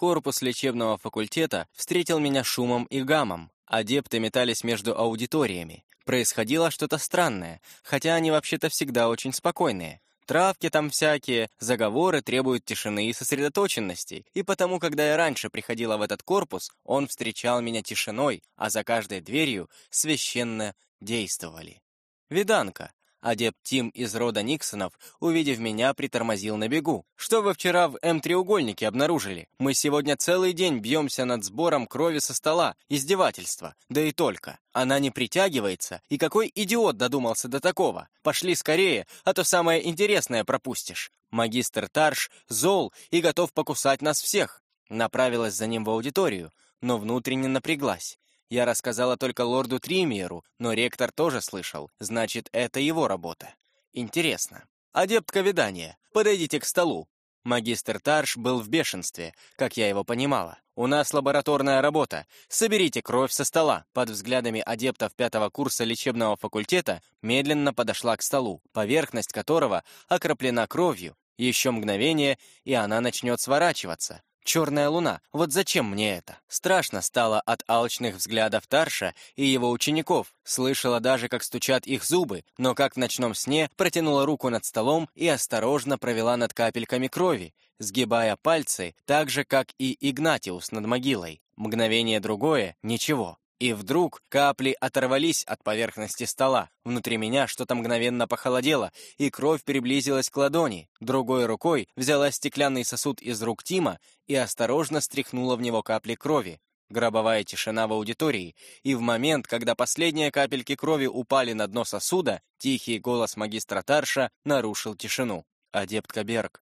Корпус лечебного факультета встретил меня шумом и гамом. Адепты метались между аудиториями. Происходило что-то странное, хотя они вообще-то всегда очень спокойные. Травки там всякие, заговоры требуют тишины и сосредоточенности, и потому, когда я раньше приходила в этот корпус, он встречал меня тишиной, а за каждой дверью священно действовали. Виданка. Адепт Тим из рода Никсонов, увидев меня, притормозил на бегу. «Что вы вчера в М-треугольнике обнаружили? Мы сегодня целый день бьемся над сбором крови со стола. Издевательство. Да и только. Она не притягивается. И какой идиот додумался до такого? Пошли скорее, а то самое интересное пропустишь. Магистр Тарш зол и готов покусать нас всех». Направилась за ним в аудиторию, но внутренне напряглась. Я рассказала только лорду Тримиеру, но ректор тоже слышал, значит, это его работа. Интересно. Адептка видания, подойдите к столу. Магистр Тарш был в бешенстве, как я его понимала. «У нас лабораторная работа. Соберите кровь со стола». Под взглядами адептов пятого курса лечебного факультета медленно подошла к столу, поверхность которого окроплена кровью. Еще мгновение, и она начнет сворачиваться. Черная луна, вот зачем мне это? Страшно стало от алчных взглядов Тарша и его учеников. Слышала даже, как стучат их зубы, но как в ночном сне протянула руку над столом и осторожно провела над капельками крови, сгибая пальцы, так же, как и Игнатиус над могилой. Мгновение другое — ничего. И вдруг капли оторвались от поверхности стола. Внутри меня что-то мгновенно похолодело, и кровь приблизилась к ладони. Другой рукой взяла стеклянный сосуд из рук Тима и осторожно стряхнула в него капли крови. Гробовая тишина в аудитории, и в момент, когда последние капельки крови упали на дно сосуда, тихий голос магистра Тарша нарушил тишину. «Адепт Каберг,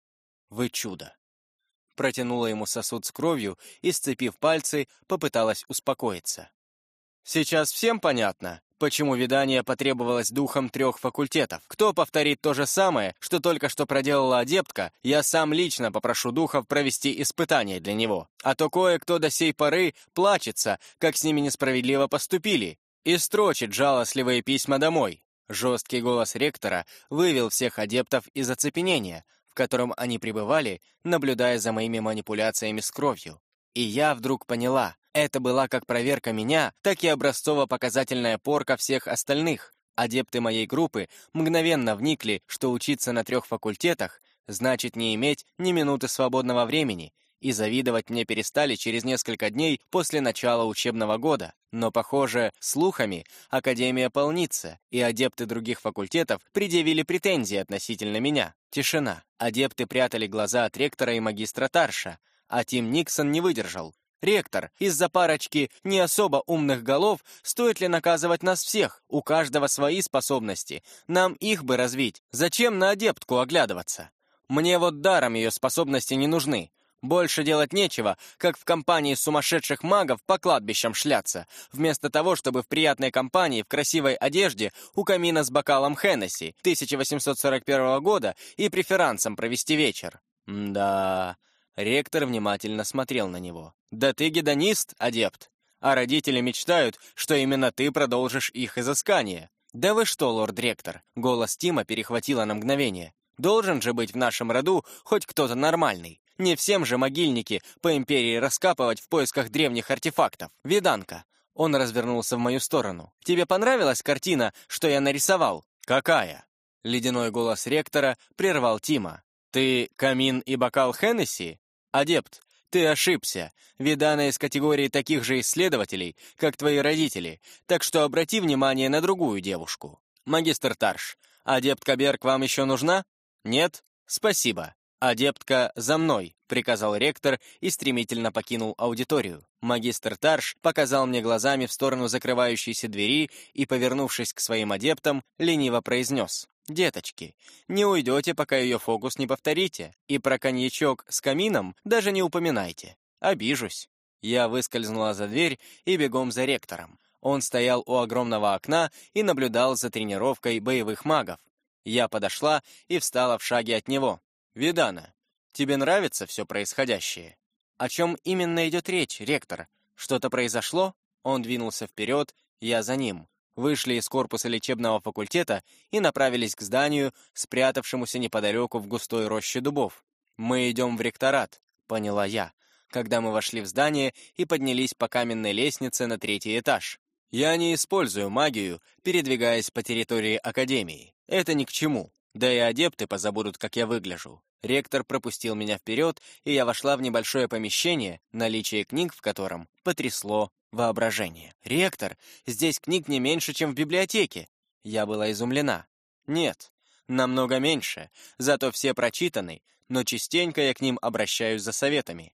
вы чудо!» Протянула ему сосуд с кровью и, сцепив пальцы, попыталась успокоиться. Сейчас всем понятно, почему видание потребовалось духом трех факультетов. Кто повторит то же самое, что только что проделала адептка, я сам лично попрошу духов провести испытание для него. А то кое-кто до сей поры плачется, как с ними несправедливо поступили, и строчит жалостливые письма домой. Жесткий голос ректора вывел всех адептов из оцепенения, в котором они пребывали, наблюдая за моими манипуляциями с кровью. И я вдруг поняла, это была как проверка меня, так и образцово-показательная порка всех остальных. Адепты моей группы мгновенно вникли, что учиться на трех факультетах значит не иметь ни минуты свободного времени, и завидовать мне перестали через несколько дней после начала учебного года. Но, похоже, слухами Академия полнится, и адепты других факультетов предъявили претензии относительно меня. Тишина. Адепты прятали глаза от ректора и магистра Тарша, а Тим Никсон не выдержал. «Ректор, из-за парочки не особо умных голов стоит ли наказывать нас всех? У каждого свои способности. Нам их бы развить. Зачем на адептку оглядываться? Мне вот даром ее способности не нужны. Больше делать нечего, как в компании сумасшедших магов по кладбищам шляться, вместо того, чтобы в приятной компании, в красивой одежде, у камина с бокалом Хеннесси 1841 года и преферансом провести вечер. да, Ректор внимательно смотрел на него. «Да ты гедонист, адепт! А родители мечтают, что именно ты продолжишь их изыскание. Да вы что, лорд-ректор?» Голос Тима перехватило на мгновение. «Должен же быть в нашем роду хоть кто-то нормальный. Не всем же могильники по империи раскапывать в поисках древних артефактов. Виданка!» Он развернулся в мою сторону. «Тебе понравилась картина, что я нарисовал?» «Какая?» Ледяной голос ректора прервал Тима. «Ты камин и бокал Хеннесси?» «Адепт, ты ошибся. Видана из категории таких же исследователей, как твои родители, так что обрати внимание на другую девушку. Магистр Тарш, адептка Берг вам еще нужна? Нет? Спасибо. «Адептка, за мной!» — приказал ректор и стремительно покинул аудиторию. Магистр Тарш показал мне глазами в сторону закрывающейся двери и, повернувшись к своим адептам, лениво произнес. «Деточки, не уйдете, пока ее фокус не повторите, и про коньячок с камином даже не упоминайте. Обижусь». Я выскользнула за дверь и бегом за ректором. Он стоял у огромного окна и наблюдал за тренировкой боевых магов. Я подошла и встала в шаге от него. «Видана, тебе нравится все происходящее?» «О чем именно идет речь, ректор? Что-то произошло?» Он двинулся вперед, я за ним вышли из корпуса лечебного факультета и направились к зданию, спрятавшемуся неподалеку в густой роще дубов. «Мы идем в ректорат», — поняла я. когда мы вошли в здание и поднялись по каменной лестнице на третий этаж. Я не использую магию, передвигаясь по территории Академии. Это ни к чему. Да и адепты позабудут, как я выгляжу. Ректор пропустил меня вперед, и я вошла в небольшое помещение, наличие книг в котором потрясло воображение. «Ректор, здесь книг не меньше, чем в библиотеке!» Я была изумлена. «Нет, намного меньше, зато все прочитаны, но частенько я к ним обращаюсь за советами.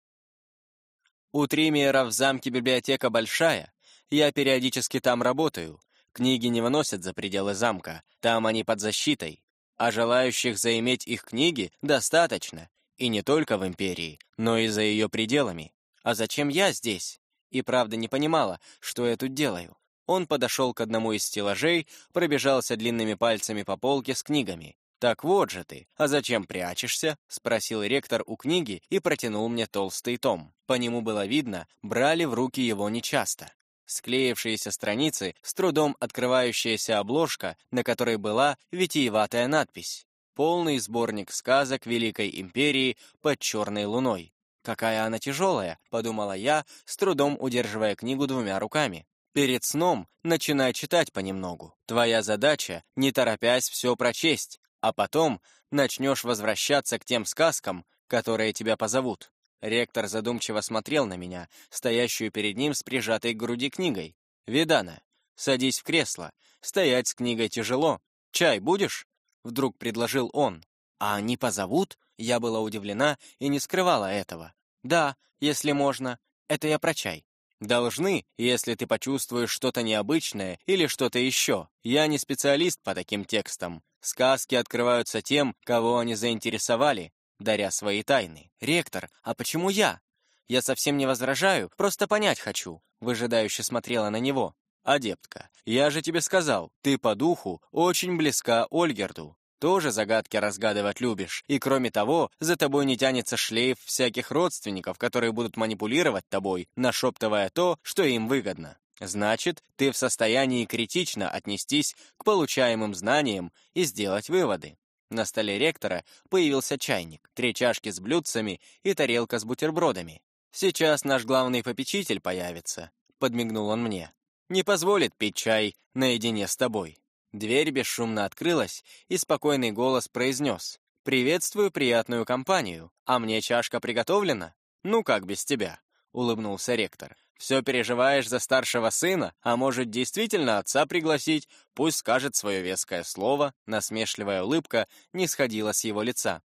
У Тримиера в замке библиотека большая, я периодически там работаю, книги не выносят за пределы замка, там они под защитой, а желающих заиметь их книги достаточно, и не только в Империи, но и за ее пределами. А зачем я здесь? И правда не понимала, что я тут делаю. Он подошел к одному из стеллажей, пробежался длинными пальцами по полке с книгами. «Так вот же ты, а зачем прячешься?» — спросил ректор у книги и протянул мне толстый том. По нему было видно, брали в руки его нечасто. Склеившиеся страницы, с трудом открывающаяся обложка, на которой была витиеватая надпись. Полный сборник сказок Великой Империи под черной луной. «Какая она тяжелая», — подумала я, с трудом удерживая книгу двумя руками. Перед сном начинай читать понемногу. Твоя задача, не торопясь, все прочесть, а потом начнешь возвращаться к тем сказкам, которые тебя позовут. Ректор задумчиво смотрел на меня, стоящую перед ним с прижатой к груди книгой. «Видана, садись в кресло. Стоять с книгой тяжело. Чай будешь?» Вдруг предложил он. «А они позовут?» Я была удивлена и не скрывала этого. «Да, если можно. Это я про чай». Должны, если ты почувствуешь что-то необычное или что-то еще. Я не специалист по таким текстам. Сказки открываются тем, кого они заинтересовали, даря свои тайны. «Ректор, а почему я?» «Я совсем не возражаю, просто понять хочу», выжидающе смотрела на него. «Адептка, я же тебе сказал, ты по духу очень близка Ольгерду тоже загадки разгадывать любишь. И кроме того, за тобой не тянется шлейф всяких родственников, которые будут манипулировать тобой, нашептывая то, что им выгодно. Значит, ты в состоянии критично отнестись к получаемым знаниям и сделать выводы. На столе ректора появился чайник, три чашки с блюдцами и тарелка с бутербродами. «Сейчас наш главный попечитель появится», — подмигнул он мне. «Не позволит пить чай наедине с тобой». Дверь бесшумно открылась, и спокойный голос произнес. «Приветствую приятную компанию. А мне чашка приготовлена?» «Ну как без тебя?» — улыбнулся ректор. «Все переживаешь за старшего сына, а может, действительно отца пригласить? Пусть скажет свое веское слово». Насмешливая улыбка не сходила с его лица.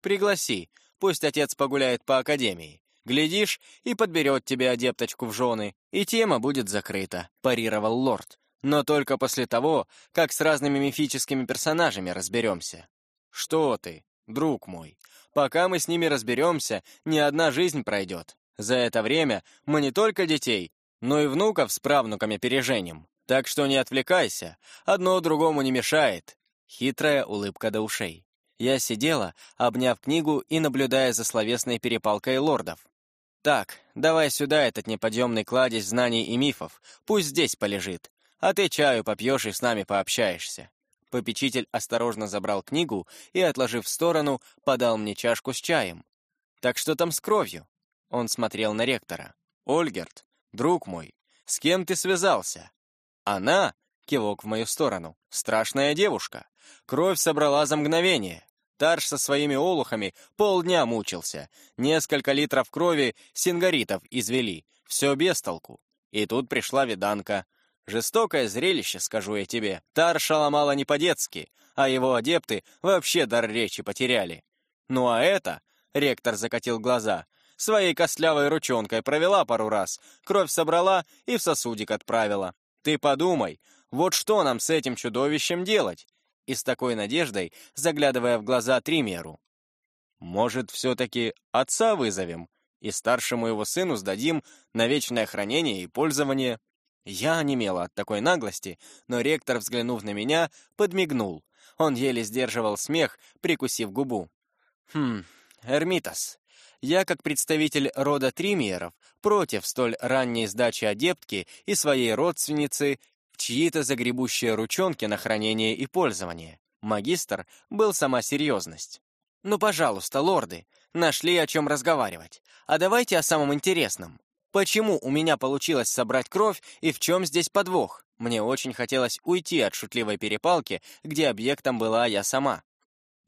«Пригласи, пусть отец погуляет по академии. Глядишь, и подберет тебе адепточку в жены, и тема будет закрыта», — парировал лорд но только после того, как с разными мифическими персонажами разберемся. Что ты, друг мой, пока мы с ними разберемся, ни одна жизнь пройдет. За это время мы не только детей, но и внуков с правнуками переженим. Так что не отвлекайся, одно другому не мешает. Хитрая улыбка до ушей. Я сидела, обняв книгу и наблюдая за словесной перепалкой лордов. «Так, давай сюда этот неподъемный кладезь знаний и мифов, пусть здесь полежит а ты чаю попьешь и с нами пообщаешься». Попечитель осторожно забрал книгу и, отложив в сторону, подал мне чашку с чаем. «Так что там с кровью?» Он смотрел на ректора. «Ольгерт, друг мой, с кем ты связался?» «Она?» — кивок в мою сторону. «Страшная девушка. Кровь собрала за мгновение. Тарш со своими олухами полдня мучился. Несколько литров крови сингаритов извели. Все без толку. И тут пришла виданка. Жестокое зрелище, скажу я тебе. Тарша ломала не по-детски, а его адепты вообще дар речи потеряли. Ну а это, ректор закатил глаза, своей костлявой ручонкой провела пару раз, кровь собрала и в сосудик отправила. Ты подумай, вот что нам с этим чудовищем делать? И с такой надеждой, заглядывая в глаза Тримеру. Может, все-таки отца вызовем и старшему его сыну сдадим на вечное хранение и пользование? Я онемела от такой наглости, но ректор, взглянув на меня, подмигнул. Он еле сдерживал смех, прикусив губу. «Хм, Эрмитас, я, как представитель рода Тримиеров, против столь ранней сдачи адептки и своей родственницы в чьи-то загребущие ручонки на хранение и пользование. Магистр был сама серьезность. «Ну, пожалуйста, лорды, Нашли о чем разговаривать. А давайте о самом интересном. Почему у меня получилось собрать кровь и в чем здесь подвох? Мне очень хотелось уйти от шутливой перепалки, где объектом была я сама.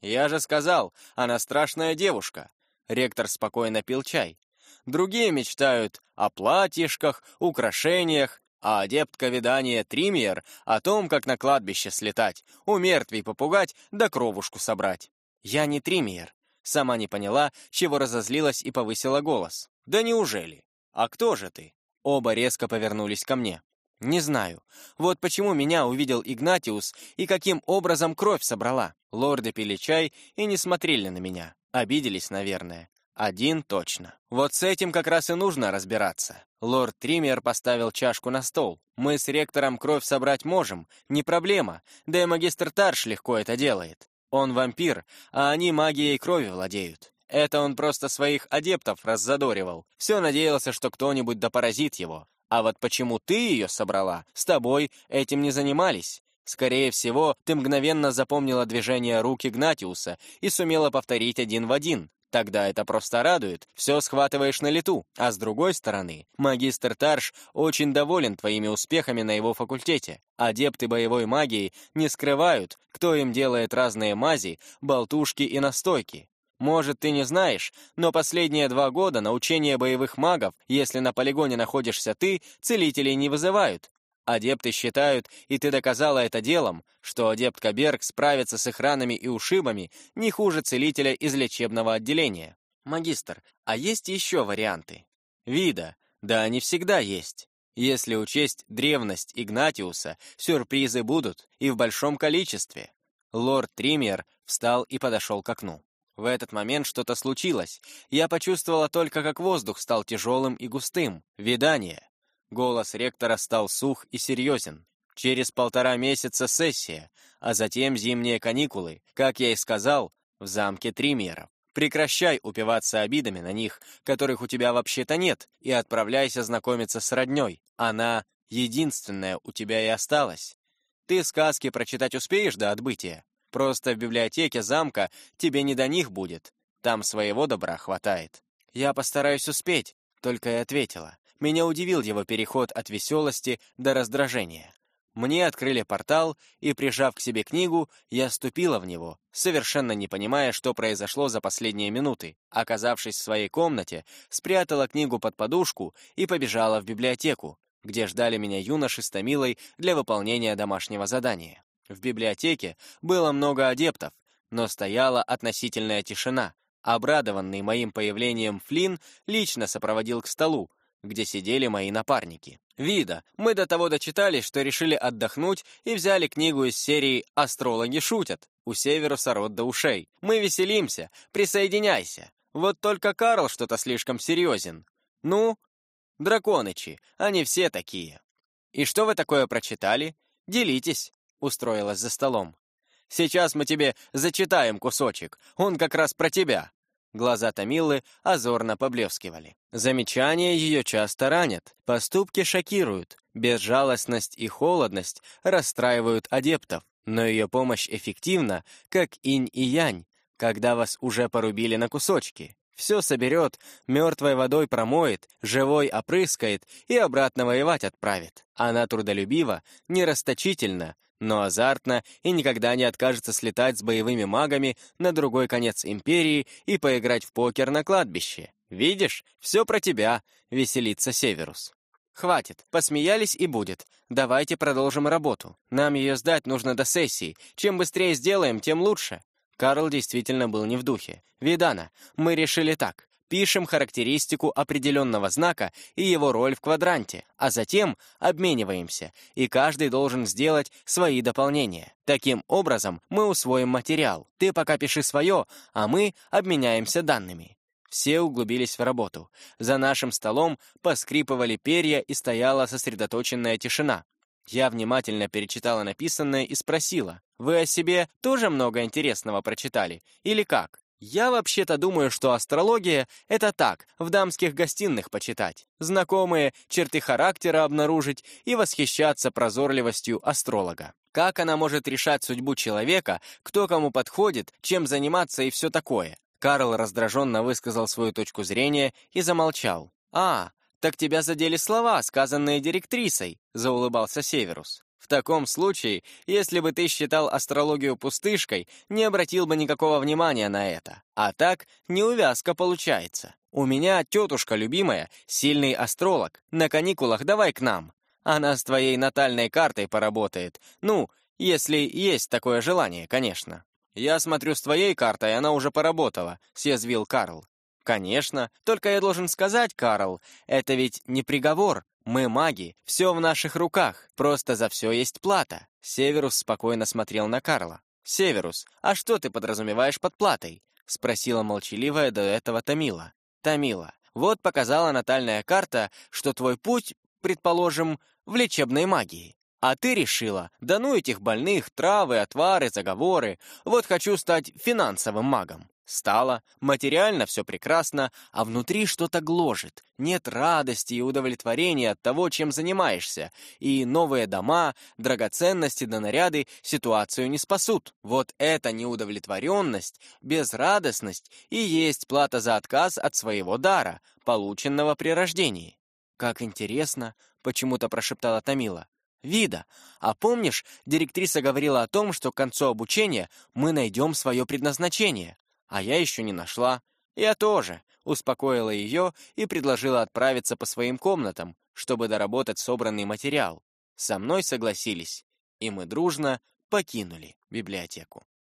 «Я же сказал, она страшная девушка». Ректор спокойно пил чай. Другие мечтают о платьишках, украшениях, а адептка видания Тримьер о том, как на кладбище слетать, у мертвей попугать да кровушку собрать. Я не Тримьер. Сама не поняла, чего разозлилась и повысила голос. «Да неужели? А кто же ты?» Оба резко повернулись ко мне. «Не знаю. Вот почему меня увидел Игнатиус и каким образом кровь собрала. Лорды пили чай и не смотрели на меня. Обиделись, наверное. Один точно. Вот с этим как раз и нужно разбираться. Лорд Триммер поставил чашку на стол. Мы с ректором кровь собрать можем, не проблема. Да и магистр Тарш легко это делает. Он вампир, а они магией крови владеют. Это он просто своих адептов раззадоривал. Все надеялся, что кто-нибудь допоразит его. А вот почему ты ее собрала, с тобой этим не занимались. Скорее всего, ты мгновенно запомнила движение рук Игнатиуса и сумела повторить один в один. Тогда это просто радует, все схватываешь на лету. А с другой стороны, магистр Тарш очень доволен твоими успехами на его факультете. Адепты боевой магии не скрывают, кто им делает разные мази, болтушки и настойки. Может, ты не знаешь, но последние два года на учение боевых магов, если на полигоне находишься ты, целителей не вызывают. Адепты считают, и ты доказала это делом, что адептка Берг справится с их ранами и ушибами не хуже целителя из лечебного отделения. Магистр, а есть еще варианты? Вида, да они всегда есть. Если учесть древность Игнатиуса, сюрпризы будут, и в большом количестве. Лорд Триммер встал и подошел к окну. В этот момент что-то случилось. Я почувствовала только, как воздух стал тяжелым и густым. Видание. Голос ректора стал сух и серьезен. Через полтора месяца сессия, а затем зимние каникулы, как я и сказал, в замке Тримьеров. Прекращай упиваться обидами на них, которых у тебя вообще-то нет, и отправляйся знакомиться с роднёй. Она единственная у тебя и осталась. Ты сказки прочитать успеешь до отбытия? Просто в библиотеке замка тебе не до них будет. Там своего добра хватает. Я постараюсь успеть, только и ответила. Меня удивил его переход от веселости до раздражения. Мне открыли портал, и, прижав к себе книгу, я ступила в него, совершенно не понимая, что произошло за последние минуты. Оказавшись в своей комнате, спрятала книгу под подушку и побежала в библиотеку, где ждали меня юноши с Томилой для выполнения домашнего задания. В библиотеке было много адептов, но стояла относительная тишина. Обрадованный моим появлением Флинн лично сопроводил к столу, где сидели мои напарники. Вида, мы до того дочитали, что решили отдохнуть и взяли книгу из серии «Астрологи шутят». У Северуса рот до ушей. Мы веселимся, присоединяйся. Вот только Карл что-то слишком серьезен. Ну, драконычи, они все такие. И что вы такое прочитали? Делитесь, устроилась за столом. Сейчас мы тебе зачитаем кусочек, он как раз про тебя. Глаза Томилы озорно поблескивали. Замечания ее часто ранят, поступки шокируют, безжалостность и холодность расстраивают адептов, но ее помощь эффективна, как инь и янь, когда вас уже порубили на кусочки. Все соберет, мертвой водой промоет, живой опрыскает и обратно воевать отправит. Она трудолюбива, нерасточительна, но азартно и никогда не откажется слетать с боевыми магами на другой конец империи и поиграть в покер на кладбище. Видишь, все про тебя, веселится Северус. Хватит, посмеялись и будет. Давайте продолжим работу. Нам ее сдать нужно до сессии. Чем быстрее сделаем, тем лучше. Карл действительно был не в духе. «Видана, мы решили так. Пишем характеристику определенного знака и его роль в квадранте, а затем обмениваемся, и каждый должен сделать свои дополнения. Таким образом, мы усвоим материал. Ты пока пиши свое, а мы обменяемся данными. Все углубились в работу. За нашим столом поскрипывали перья и стояла сосредоточенная тишина. Я внимательно перечитала написанное и спросила, «Вы о себе тоже много интересного прочитали? Или как?» Я вообще-то думаю, что астрология — это так, в дамских гостиных почитать, знакомые черты характера обнаружить и восхищаться прозорливостью астролога. Как она может решать судьбу человека, кто кому подходит, чем заниматься и все такое? Карл раздраженно высказал свою точку зрения и замолчал. «А, так тебя задели слова, сказанные директрисой», — заулыбался Северус. «В таком случае, если бы ты считал астрологию пустышкой, не обратил бы никакого внимания на это. А так, неувязка получается. У меня тетушка любимая, сильный астролог. На каникулах давай к нам. Она с твоей натальной картой поработает. Ну, если есть такое желание, конечно». «Я смотрю, с твоей картой она уже поработала», — съязвил Карл. «Конечно. Только я должен сказать, Карл, это ведь не приговор. Мы маги, все в наших руках. Просто за все есть плата». Северус спокойно смотрел на Карла. «Северус, а что ты подразумеваешь под платой?» — спросила молчаливая до этого Тамила. «Тамила, вот показала натальная карта, что твой путь, предположим, в лечебной магии. А ты решила, да ну этих больных, травы, отвары, заговоры. Вот хочу стать финансовым магом. Стала, материально все прекрасно, а внутри что-то гложет. Нет радости и удовлетворения от того, чем занимаешься. И новые дома, драгоценности да наряды ситуацию не спасут. Вот эта неудовлетворенность, безрадостность и есть плата за отказ от своего дара, полученного при рождении. «Как интересно!» — почему-то прошептала Тамила вида. А помнишь, директриса говорила о том, что к концу обучения мы найдем свое предназначение. А я еще не нашла. Я тоже. Успокоила ее и предложила отправиться по своим комнатам, чтобы доработать собранный материал. Со мной согласились, и мы дружно покинули библиотеку.